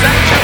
place